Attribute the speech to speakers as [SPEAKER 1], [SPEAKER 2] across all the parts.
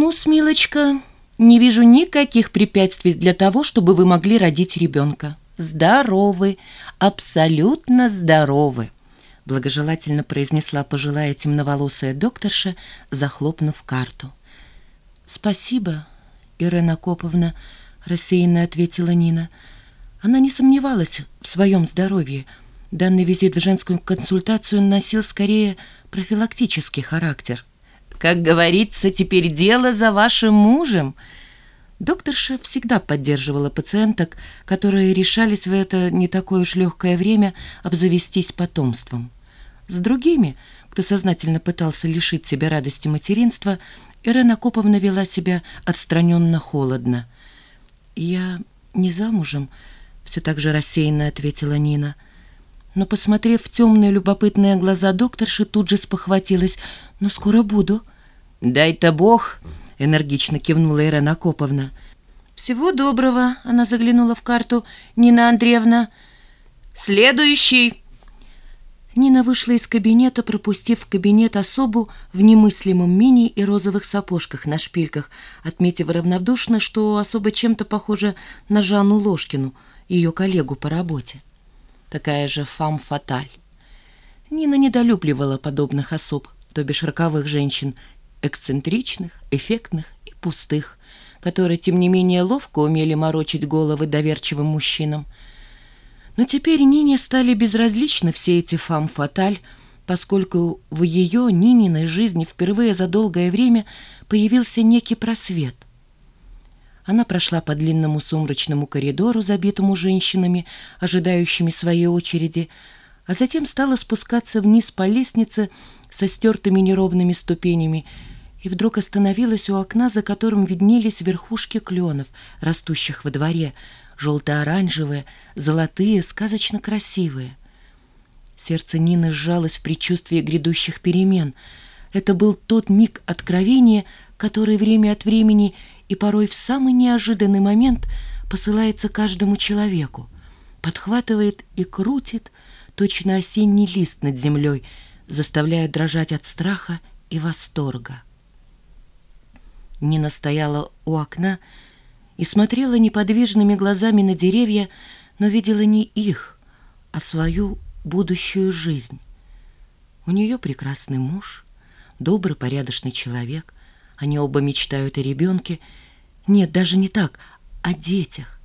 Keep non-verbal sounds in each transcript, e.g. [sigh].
[SPEAKER 1] ну милочка, не вижу никаких препятствий для того, чтобы вы могли родить ребенка. Здоровы, абсолютно здоровы!» Благожелательно произнесла пожилая темноволосая докторша, захлопнув карту. «Спасибо, Ирена Коповна», — рассеянно ответила Нина. Она не сомневалась в своем здоровье. Данный визит в женскую консультацию носил скорее профилактический характер. «Как говорится, теперь дело за вашим мужем», Докторша всегда поддерживала пациенток, которые решались в это не такое уж легкое время обзавестись потомством. С другими, кто сознательно пытался лишить себя радости материнства, Ирена Коповна вела себя отстраненно холодно. «Я не замужем», — все так же рассеянно ответила Нина. Но, посмотрев в темные любопытные глаза докторши, тут же спохватилась. «Но скоро буду». «Дай-то Бог!» энергично кивнула Ирена Коповна. «Всего доброго!» — она заглянула в карту. «Нина Андреевна!» «Следующий!» Нина вышла из кабинета, пропустив в кабинет особу в немыслимом мини и розовых сапожках на шпильках, отметив равнодушно, что особо чем-то похоже на Жанну Ложкину, ее коллегу по работе. Такая же фам-фаталь. Нина недолюбливала подобных особ, то бишь роковых женщин, эксцентричных, эффектных и пустых, которые, тем не менее, ловко умели морочить головы доверчивым мужчинам. Но теперь Нине стали безразличны все эти фам-фаталь, поскольку в ее, Нининой жизни впервые за долгое время появился некий просвет. Она прошла по длинному сумрачному коридору, забитому женщинами, ожидающими своей очереди, а затем стала спускаться вниз по лестнице со стертыми неровными ступенями и вдруг остановилась у окна, за которым виднелись верхушки кленов, растущих во дворе, желто-оранжевые, золотые, сказочно красивые. Сердце Нины сжалось в предчувствии грядущих перемен. Это был тот миг откровения, который время от времени и порой в самый неожиданный момент посылается каждому человеку, подхватывает и крутит точно осенний лист над землей, заставляя дрожать от страха и восторга. Нина стояла у окна и смотрела неподвижными глазами на деревья, но видела не их, а свою будущую жизнь. У нее прекрасный муж, добрый, порядочный человек. Они оба мечтают о ребенке. Нет, даже не так, о детях.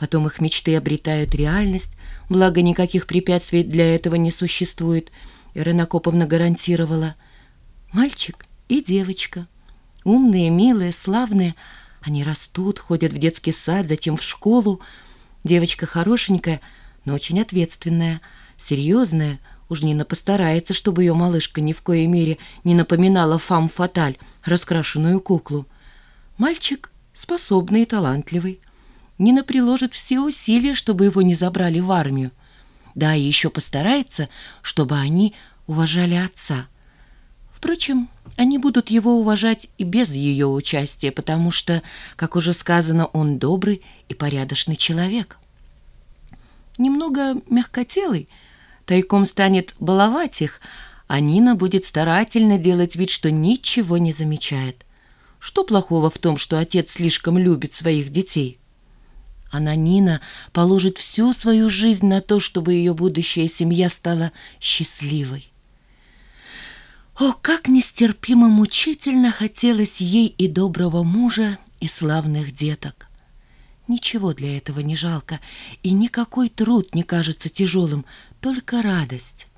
[SPEAKER 1] Потом их мечты обретают реальность, благо никаких препятствий для этого не существует. Ирина Коповна гарантировала. Мальчик и девочка — Умные, милые, славные. Они растут, ходят в детский сад, затем в школу. Девочка хорошенькая, но очень ответственная, серьезная. Уж Нина постарается, чтобы ее малышка ни в коей мере не напоминала фам-фаталь, раскрашенную куклу. Мальчик способный и талантливый. Нина приложит все усилия, чтобы его не забрали в армию. Да, и еще постарается, чтобы они уважали отца. Впрочем, они будут его уважать и без ее участия, потому что, как уже сказано, он добрый и порядочный человек. Немного мягкотелый, тайком станет баловать их, а Нина будет старательно делать вид, что ничего не замечает. Что плохого в том, что отец слишком любит своих детей? Она, Нина, положит всю свою жизнь на то, чтобы ее будущая семья стала счастливой. О, как нестерпимо мучительно хотелось ей и доброго мужа, и славных деток. Ничего для этого не жалко, и никакой труд не кажется тяжелым, только радость.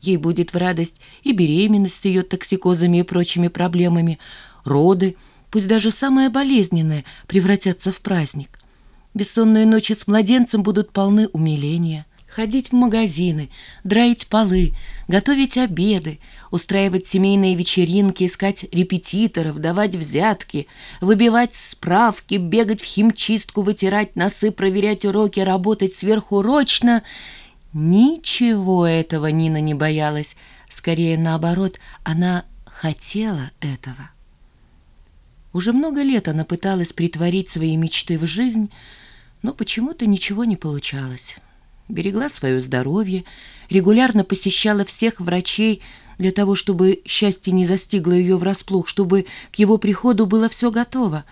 [SPEAKER 1] Ей будет в радость и беременность с ее токсикозами и прочими проблемами, роды, пусть даже самые болезненные, превратятся в праздник. Бессонные ночи с младенцем будут полны умиления ходить в магазины, драить полы, готовить обеды, устраивать семейные вечеринки, искать репетиторов, давать взятки, выбивать справки, бегать в химчистку, вытирать носы, проверять уроки, работать сверхурочно. Ничего этого Нина не боялась. Скорее, наоборот, она хотела этого. Уже много лет она пыталась притворить свои мечты в жизнь, но почему-то ничего не получалось берегла свое здоровье, регулярно посещала всех врачей, для того, чтобы счастье не застигло ее врасплох, чтобы к его приходу было все готово.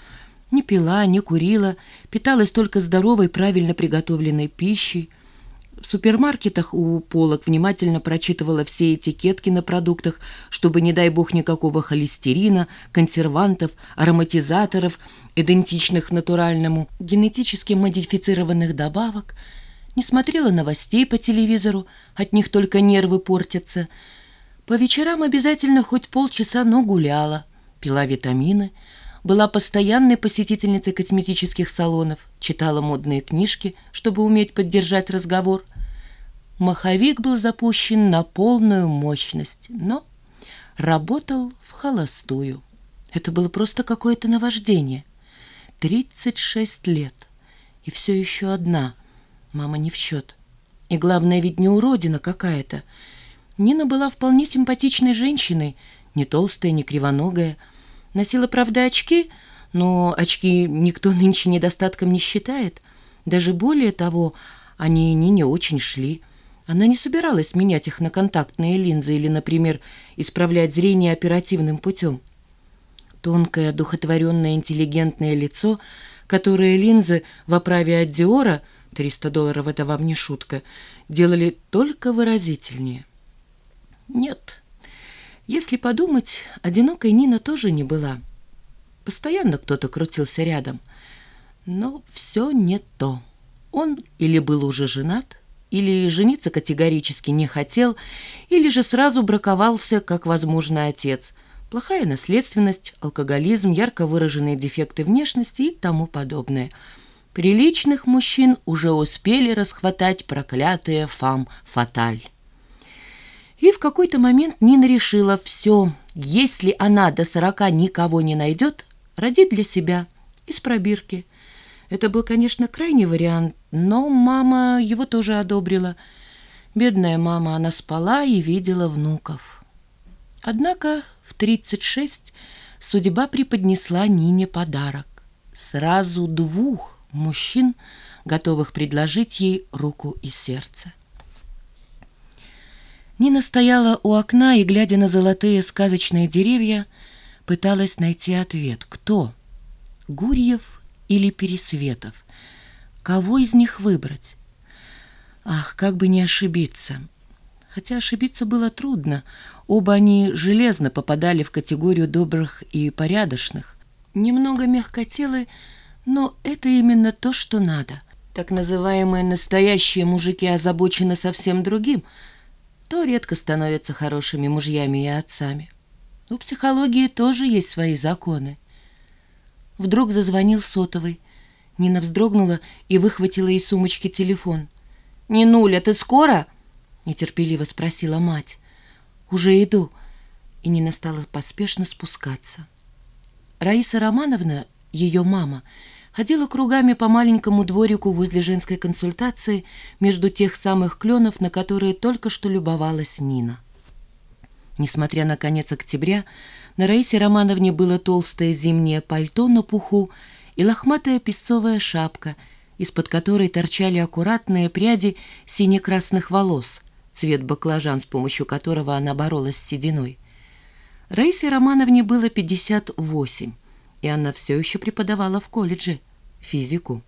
[SPEAKER 1] Не пила, не курила, питалась только здоровой, правильно приготовленной пищей. В супермаркетах у полок внимательно прочитывала все этикетки на продуктах, чтобы, не дай бог, никакого холестерина, консервантов, ароматизаторов, идентичных натуральному, генетически модифицированных добавок. Не смотрела новостей по телевизору, от них только нервы портятся. По вечерам обязательно хоть полчаса, но гуляла, пила витамины, была постоянной посетительницей косметических салонов, читала модные книжки, чтобы уметь поддержать разговор. Маховик был запущен на полную мощность, но работал в холостую. Это было просто какое-то наваждение. Тридцать шесть лет, и все еще одна. Мама не в счет. И главное, ведь не уродина какая-то. Нина была вполне симпатичной женщиной, не толстая, не кривоногая, Носила, правда, очки, но очки никто [laughs] нынче недостатком не считает. Даже более того, они не очень шли. Она не собиралась менять их на контактные линзы или, например, исправлять зрение оперативным путем. Тонкое, духотворенное, интеллигентное лицо, которое линзы в оправе от Диора, 300 долларов это вам не шутка, делали только выразительнее. Нет, если подумать, одинокой Нина тоже не была. Постоянно кто-то крутился рядом. Но все не то. Он или был уже женат, или жениться категорически не хотел, или же сразу браковался как возможный отец. Плохая наследственность, алкоголизм, ярко выраженные дефекты внешности и тому подобное. Приличных мужчин уже успели расхватать проклятые фам-фаталь. И в какой-то момент Нина решила, все, если она до сорока никого не найдет, родит для себя из пробирки. Это был, конечно, крайний вариант, но мама его тоже одобрила. Бедная мама, она спала и видела внуков. Однако в 36 судьба преподнесла Нине подарок. Сразу двух мужчин, готовых предложить ей руку и сердце. Нина стояла у окна и, глядя на золотые сказочные деревья, пыталась найти ответ. Кто? Гурьев или Пересветов? Кого из них выбрать? Ах, как бы не ошибиться! Хотя ошибиться было трудно. Оба они железно попадали в категорию добрых и порядочных. Немного мягкотелы, но это именно то, что надо. Так называемые настоящие мужики озабочены совсем другим — то редко становятся хорошими мужьями и отцами. У психологии тоже есть свои законы. Вдруг зазвонил сотовый. Нина вздрогнула и выхватила из сумочки телефон. «Нинуля, ты скоро?» — нетерпеливо спросила мать. «Уже иду». И Нина стала поспешно спускаться. Раиса Романовна, ее мама, — ходила кругами по маленькому дворику возле женской консультации между тех самых кленов, на которые только что любовалась Нина. Несмотря на конец октября, на Раисе Романовне было толстое зимнее пальто на пуху и лохматая песцовая шапка, из-под которой торчали аккуратные пряди сине-красных волос, цвет баклажан, с помощью которого она боролась с сединой. Раисе Романовне было 58 и она все еще преподавала в колледже физику.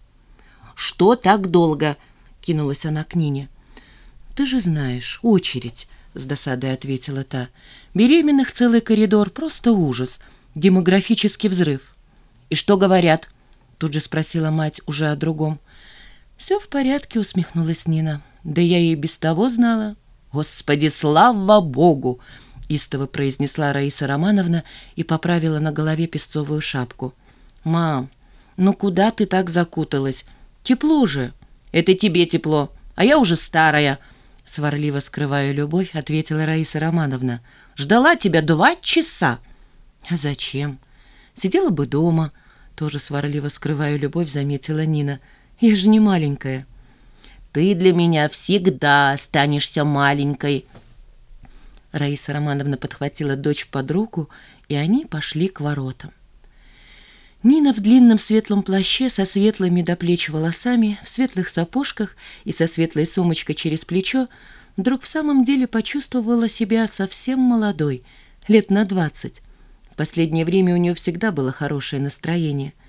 [SPEAKER 1] «Что так долго?» — кинулась она к Нине. «Ты же знаешь, очередь», — с досадой ответила та. «Беременных целый коридор, просто ужас, демографический взрыв». «И что говорят?» — тут же спросила мать уже о другом. «Все в порядке», — усмехнулась Нина. «Да я и без того знала». «Господи, слава Богу!» Истово произнесла Раиса Романовна и поправила на голове песцовую шапку. «Мам, ну куда ты так закуталась? Тепло же!» «Это тебе тепло, а я уже старая!» Сварливо скрывая любовь, ответила Раиса Романовна. «Ждала тебя два часа!» «А зачем? Сидела бы дома!» Тоже сварливо скрывая любовь, заметила Нина. «Я же не маленькая!» «Ты для меня всегда останешься маленькой!» Раиса Романовна подхватила дочь под руку, и они пошли к воротам. Нина в длинном светлом плаще со светлыми до плеч волосами, в светлых сапожках и со светлой сумочкой через плечо вдруг в самом деле почувствовала себя совсем молодой, лет на двадцать. В последнее время у нее всегда было хорошее настроение –